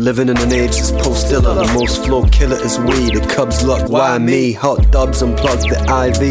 living in an age that's post Dilla. The most flow killer is we. The Cubs luck, why me? Hot dubs unplug the IV.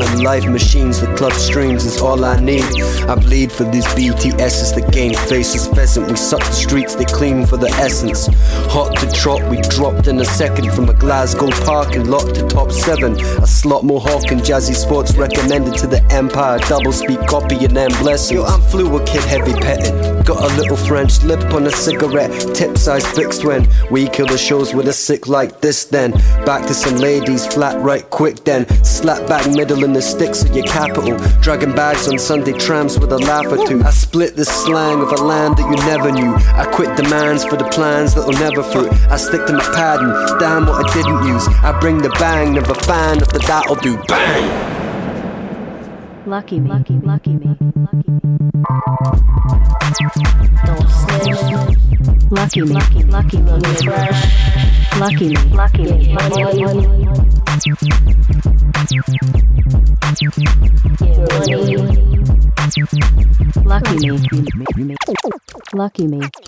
And live machines, the club streams is all I need. I bleed for these BTSs, the game faces pheasant. We suck the streets, they clean for the essence. Hot to trot, we dropped in a second from a Glasgow parking lot to top seven. A slot Mohawk and Jazzy Sports recommended to the Empire. Double speed copy and then blessings. Yo, I'm fluid kid, heavy petting. Got a little French lip on a cigarette. Tip size fixed when we kill the shows with a sick like this. Then back to some ladies, flat right quick. Then slap back middle in the sticks of your capital. Dragging bags on Sunday trams with a laugh or two. I split the slang of a land that you never knew. I quit demands for the plans that'll never fruit. I stick to my pattern, damn what I didn't use. I bring the bang, never fan of the that'll do. Bang! Lucky me, lucky, lucky me, lucky me. Don't snitch. Lucky me, lucky, lucky me. Lucky me, lucky me, money, money. Lucky me, lucky me.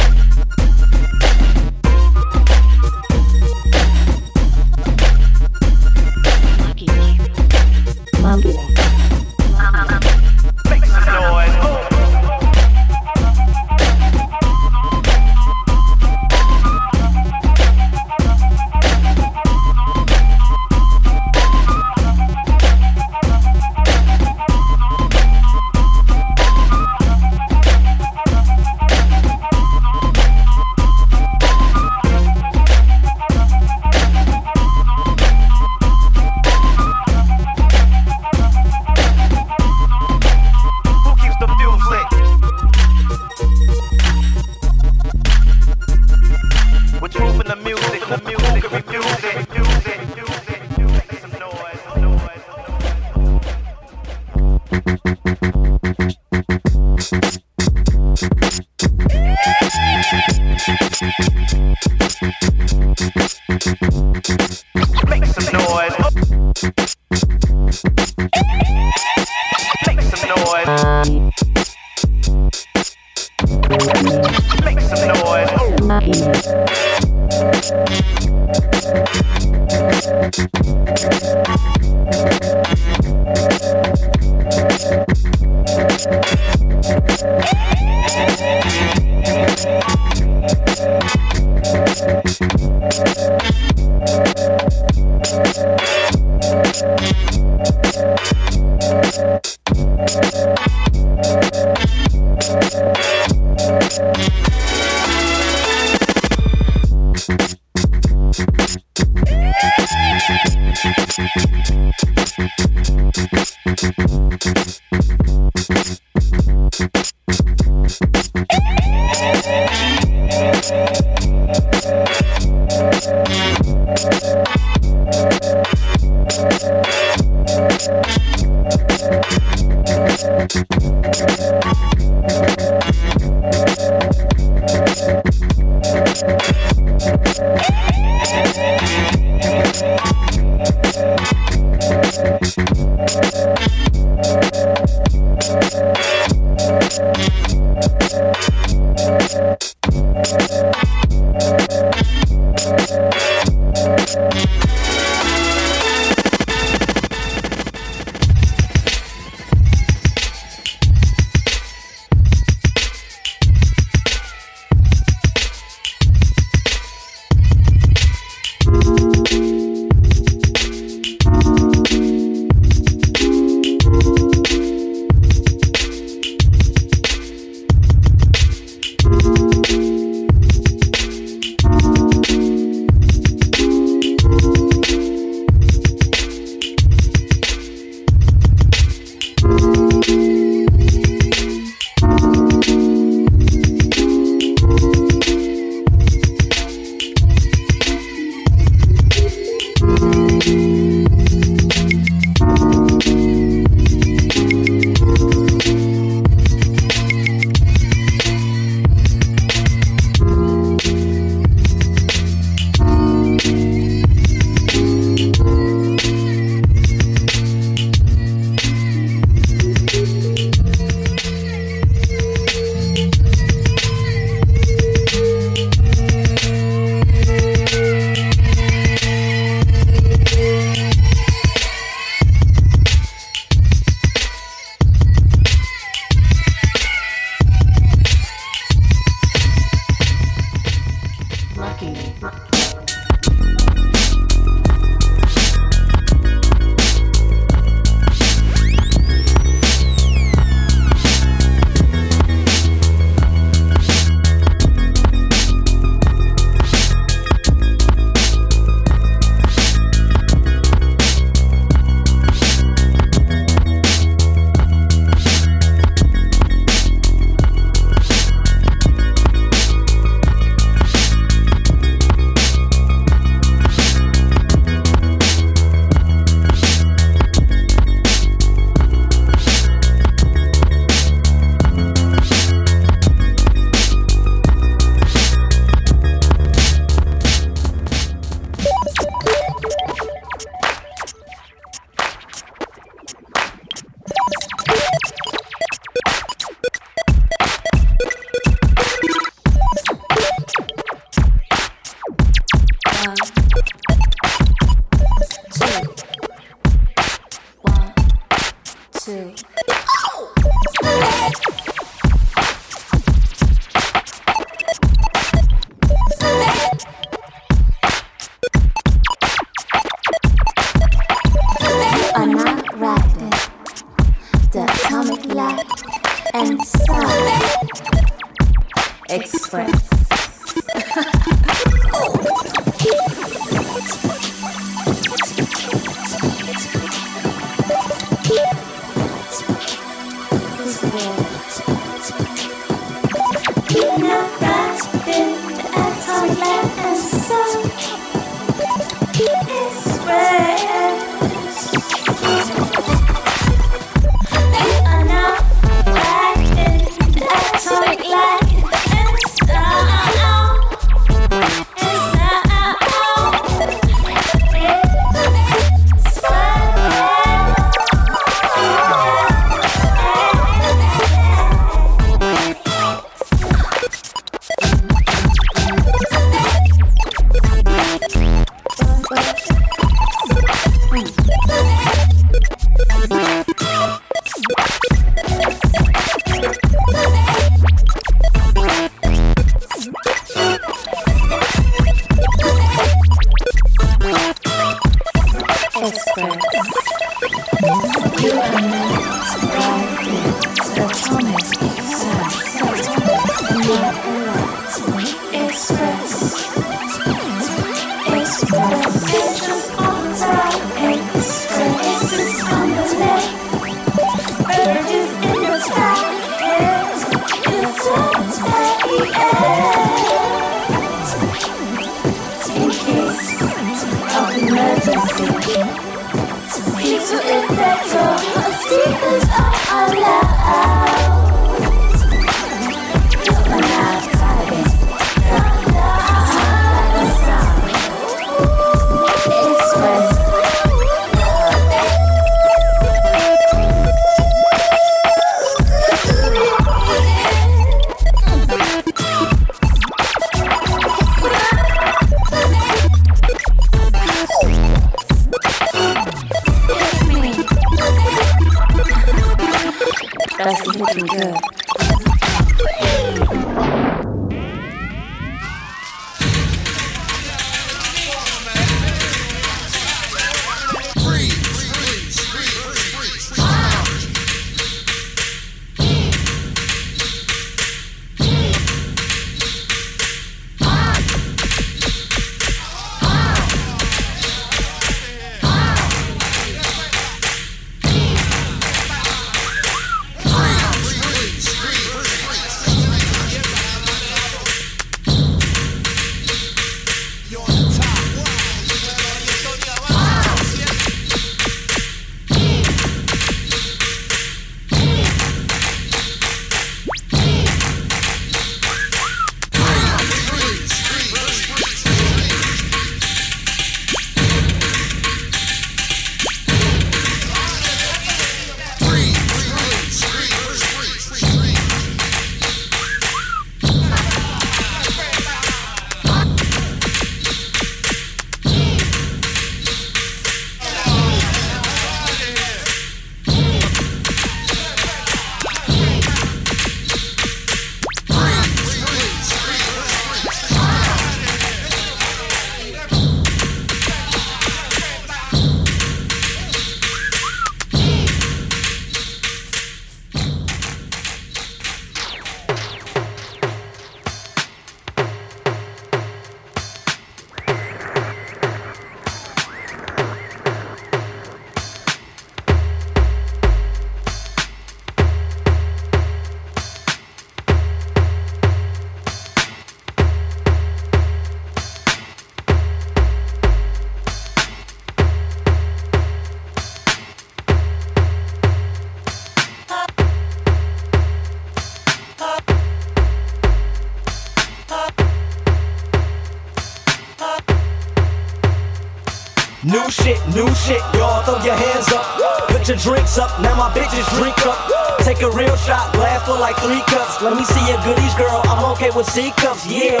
New shit, y'all, throw your hands up drinks up, now my bitches drink up. Take a real shot, glass for like three cups. Let me see your goodies, girl. I'm okay with C cups, yeah.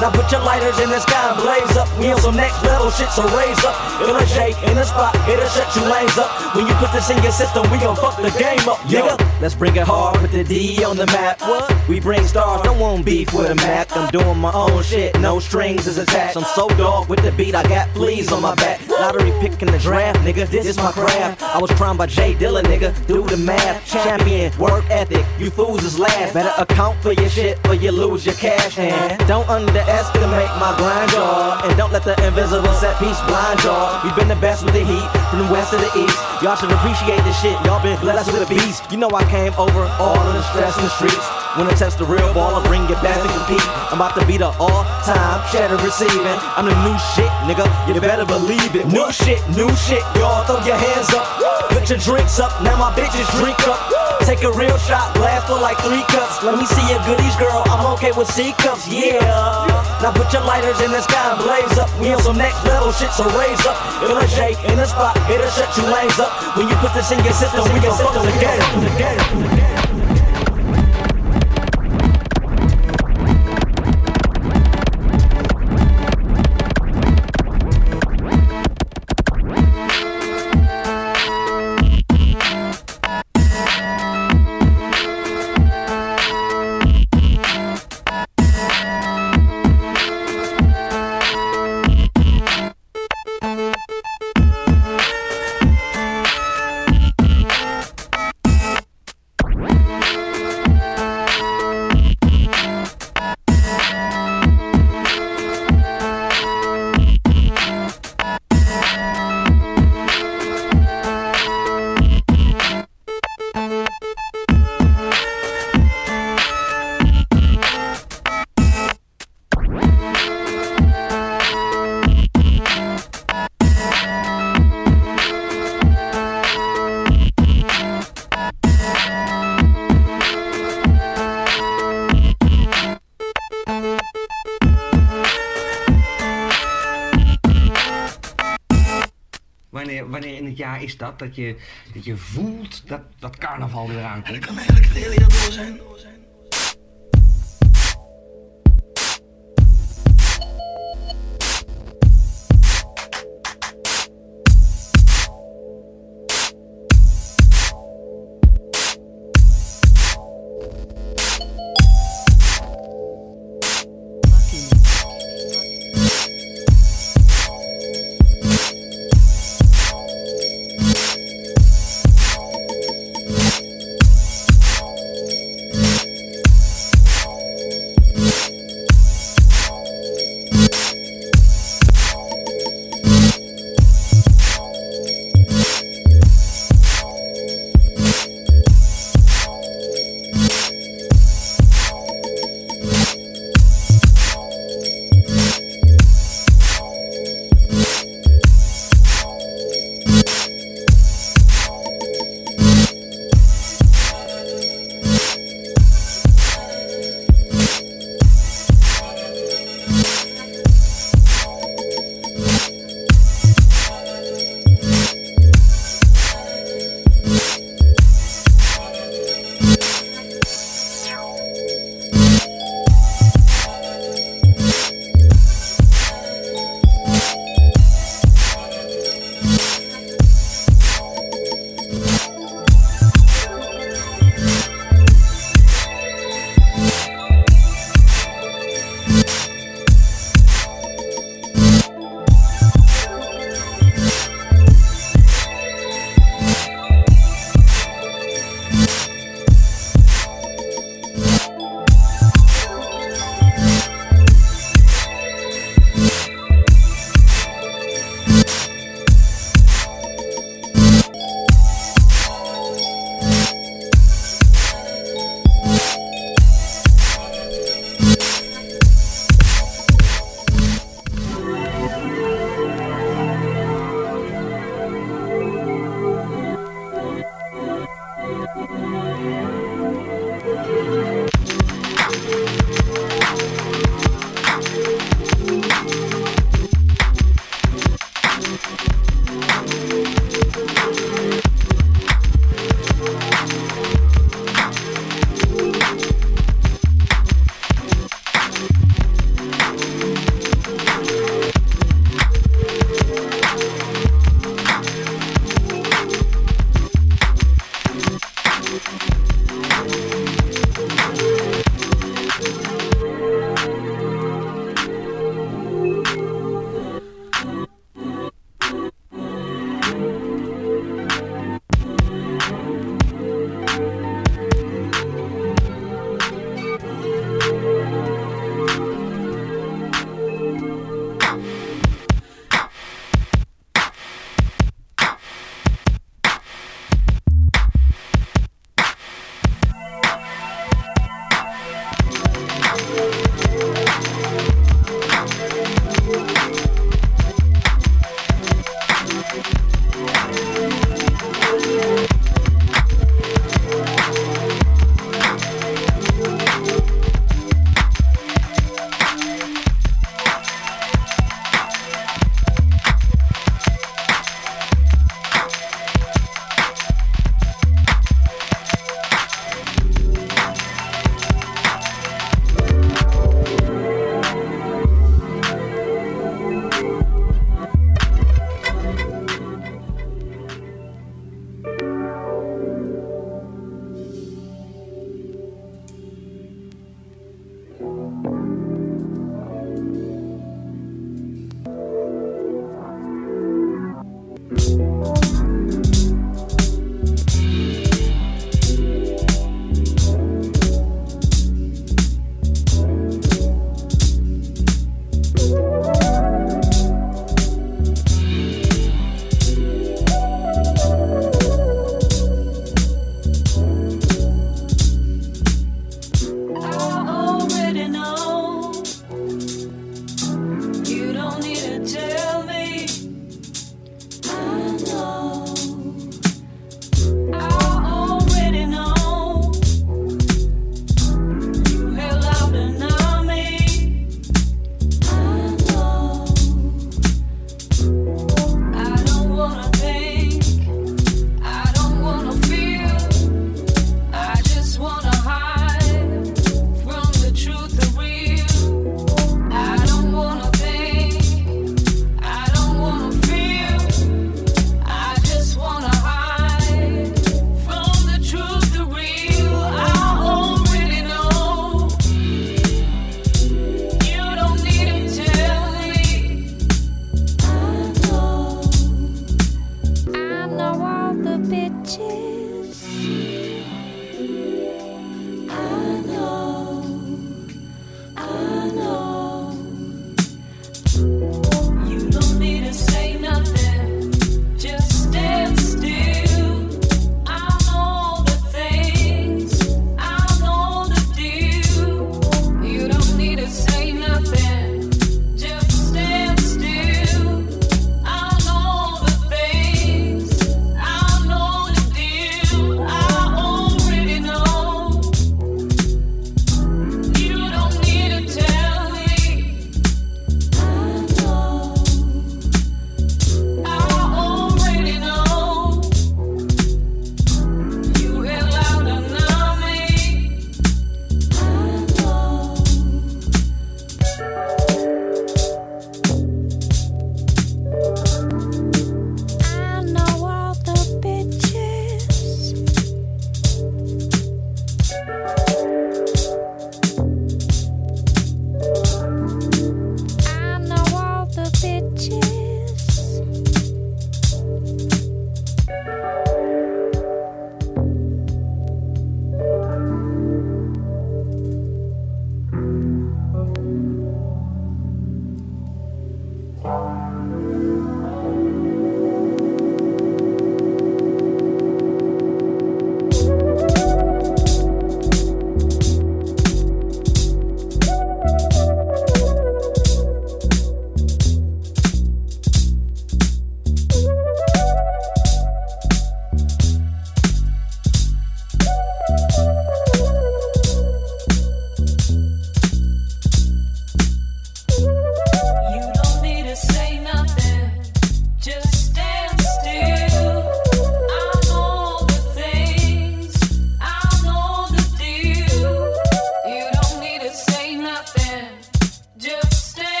Now put your lighters in the sky and blaze up. We on some next level shit, so raise up. In a J, in the spot, it'll shut you lanes up. When you put this in your system, we gon' fuck the game up, nigga. Let's bring it hard, put the D on the map. What? We bring stars, don't want beef with a Mac. I'm doing my own shit, no strings is attached. I'm so dog with the beat, I got fleas on my back. Lottery picking the draft, nigga. This is my craft. I was primed by Jay Dilla, nigga. Do the math. Champion, work ethic. You fools is last. Better account for your shit or you lose your cash. And don't underestimate my grind, y'all. And don't let the invisible set piece blind, y'all. We've been the best with the heat, from the west to the east. Y'all should appreciate this shit. Y'all been blessed with a beast. You know I came over all of the stress in the streets. When I test the real ball, I bring it back to compete. I'm about to be the all-time shadow receiving. I'm the new shit, nigga. You better believe it. New shit, new shit. Y'all throw your hands up. Put your drinks up. Now my bitches drink up. Take a real shot, glass for like three cups. Let me see your goodies, girl. I'm okay with C cups, yeah. Now put your lighters in the sky and blaze up. We on some next level shit, so raise up. It'll shake in the spot, it'll shut you lanes up. When you put this in your system, we gon' fuck the game. Is dat? Dat je, dat je voelt dat, dat carnaval weer aankomt? kan eigenlijk het hele jaar door zijn.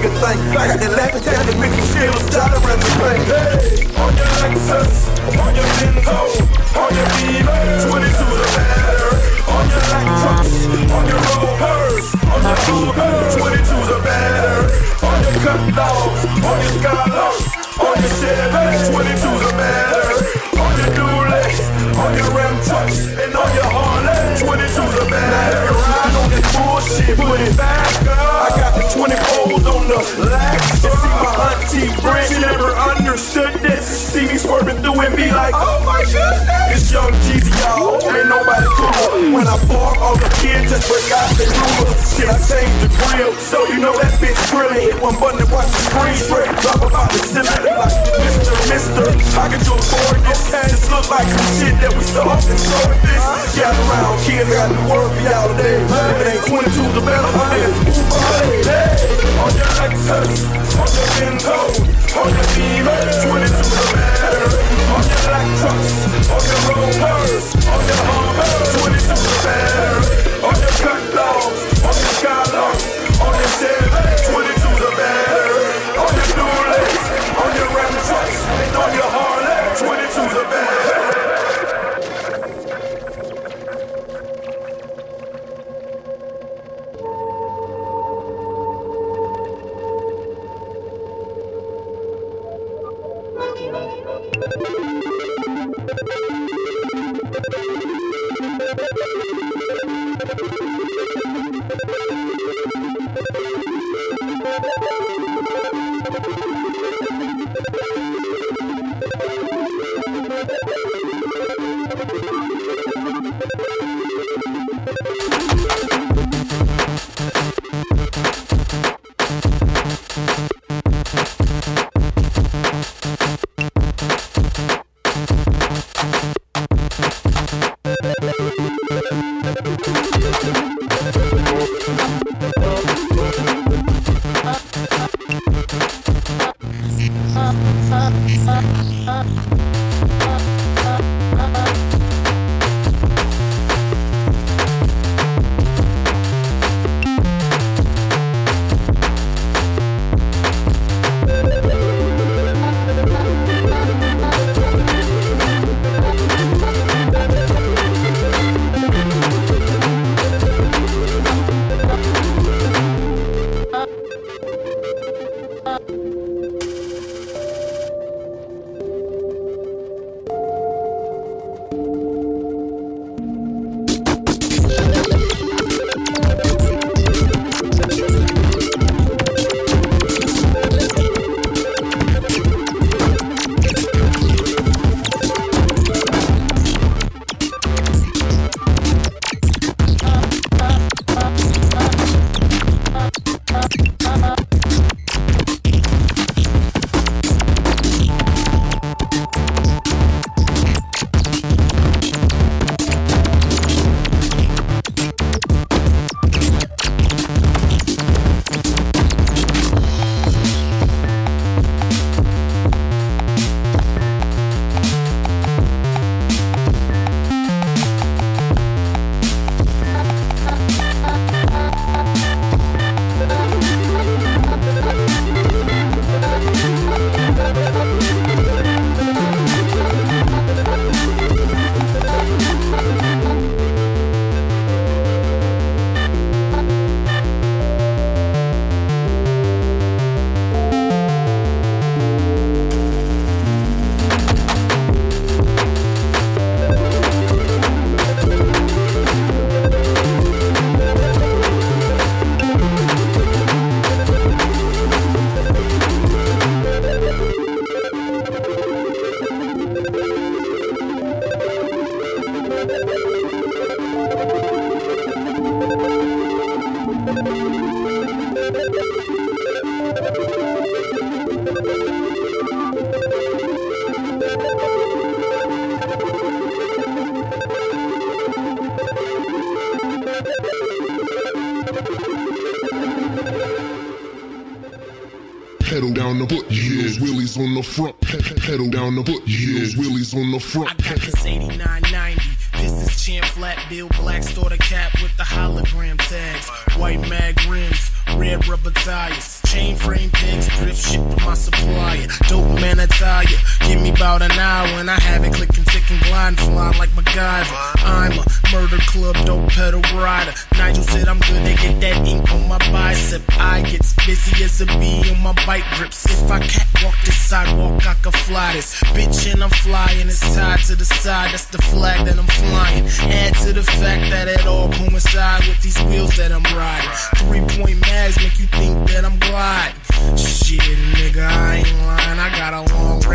Nigga think. I got laughing tap that makes you skills, try to run the pain. Hey, on your Lexus, on your Benzo, on your Beamer, 22 the matter. On your Lexus, on your Rovers, on your Uber, 22 the matter. On your cut on your Skylarks, on your Chevy, 22 24s on the lax. You never understood this. See me swerving through and be like, oh my goodness. It's young Jeezy, y'all. Ain't nobody cool. When I bark, all the kids just break out their rulers. Shit, I changed the grill, so you know that bitch grilling. Hit one button and watch the screen straight. Drop about the ceiling like Mr. Mister. I can do for this. This look like some shit that was saw in service. Gather around, kids, got the word for y'all today. If it ain't 22 the better, my niggas on. On your Lexus, on your Benzo, on your Beamer, 22 trucks, on your Rovers, on your Hummer, 22 the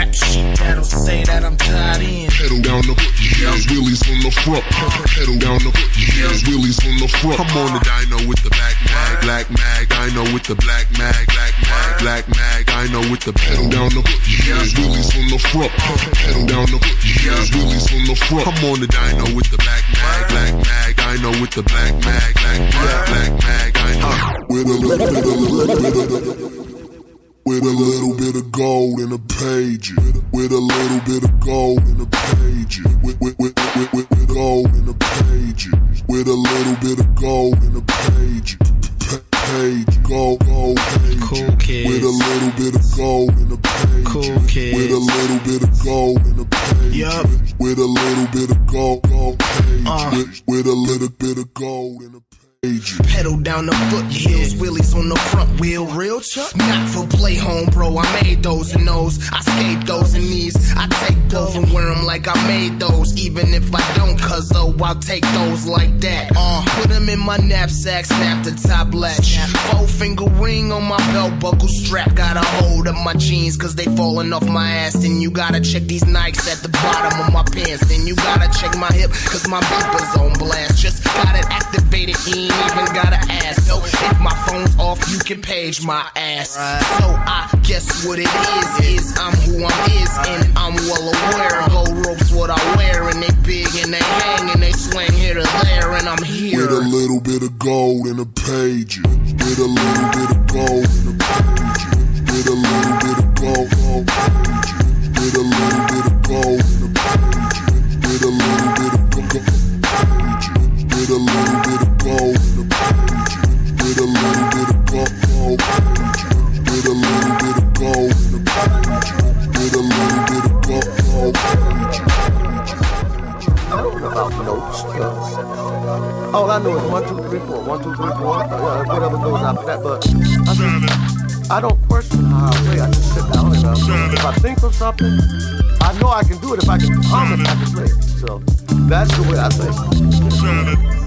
rap sheet that'll say that I'm tied in. Pedal down the foothills, wheelies on the front. Pedal down the foothills, wheelies on the front. I'm on the dyno with the black mag, black mag. Dyno with the black mag, black mag, black mag. Dyno with the pedal down the foothills, wheelies on the front. Pedal down the foothills, wheelies on the front. I'm on the dyno with the black mag, black mag. Dyno with the black mag, black mag, black mag. Dyno with a little bit of with a little bit of gold in a page. With a little bit of gold in a page. With, with, with, with, with, with gold in a page. With a little bit of gold in a page. Page, gold, gold page. Cool kids. With a little bit of gold in a page. Cool kids. With a little bit of gold in a page. Yup. With a little bit of gold, gold page. Uh. With, with a little bit of gold in a page. Pedal down the foothills, wheelies on the front wheel. Real chuck? Not for play home, bro. I made those and those. I skate those and these. I take those and wear them like I made those. Even if I don't, cuz though, I'll take those like that. Uh, put them in my knapsack, snap the top latch. Four finger ring on my belt buckle strap. Got a hold of my jeans, cause they falling off my ass. Then you gotta check these Nikes at the bottom of my pants. Then you gotta check my hip, cause my beeper's on blast. Just got it activated, he even gotta ask. So if my phone's off, you can page my ass. So I guess what it is, is I'm who I'm is, and I'm well aware. Gold ropes what I wear, and they big and they hang and they swing here to there, and I'm here. With a little bit of gold in a page. With a little bit of gold in a page. With a little bit of gold, gold page. With a little bit of gold in a page. With a little bit of gold page. With a little all I know is one, two, three, four. One, two, three, four. Uh, whatever goes after that. But I, just, I don't question how I play. I just sit down and uh, if I think of something, I know I can do it. If I can it, I can play it. So that's the way I think.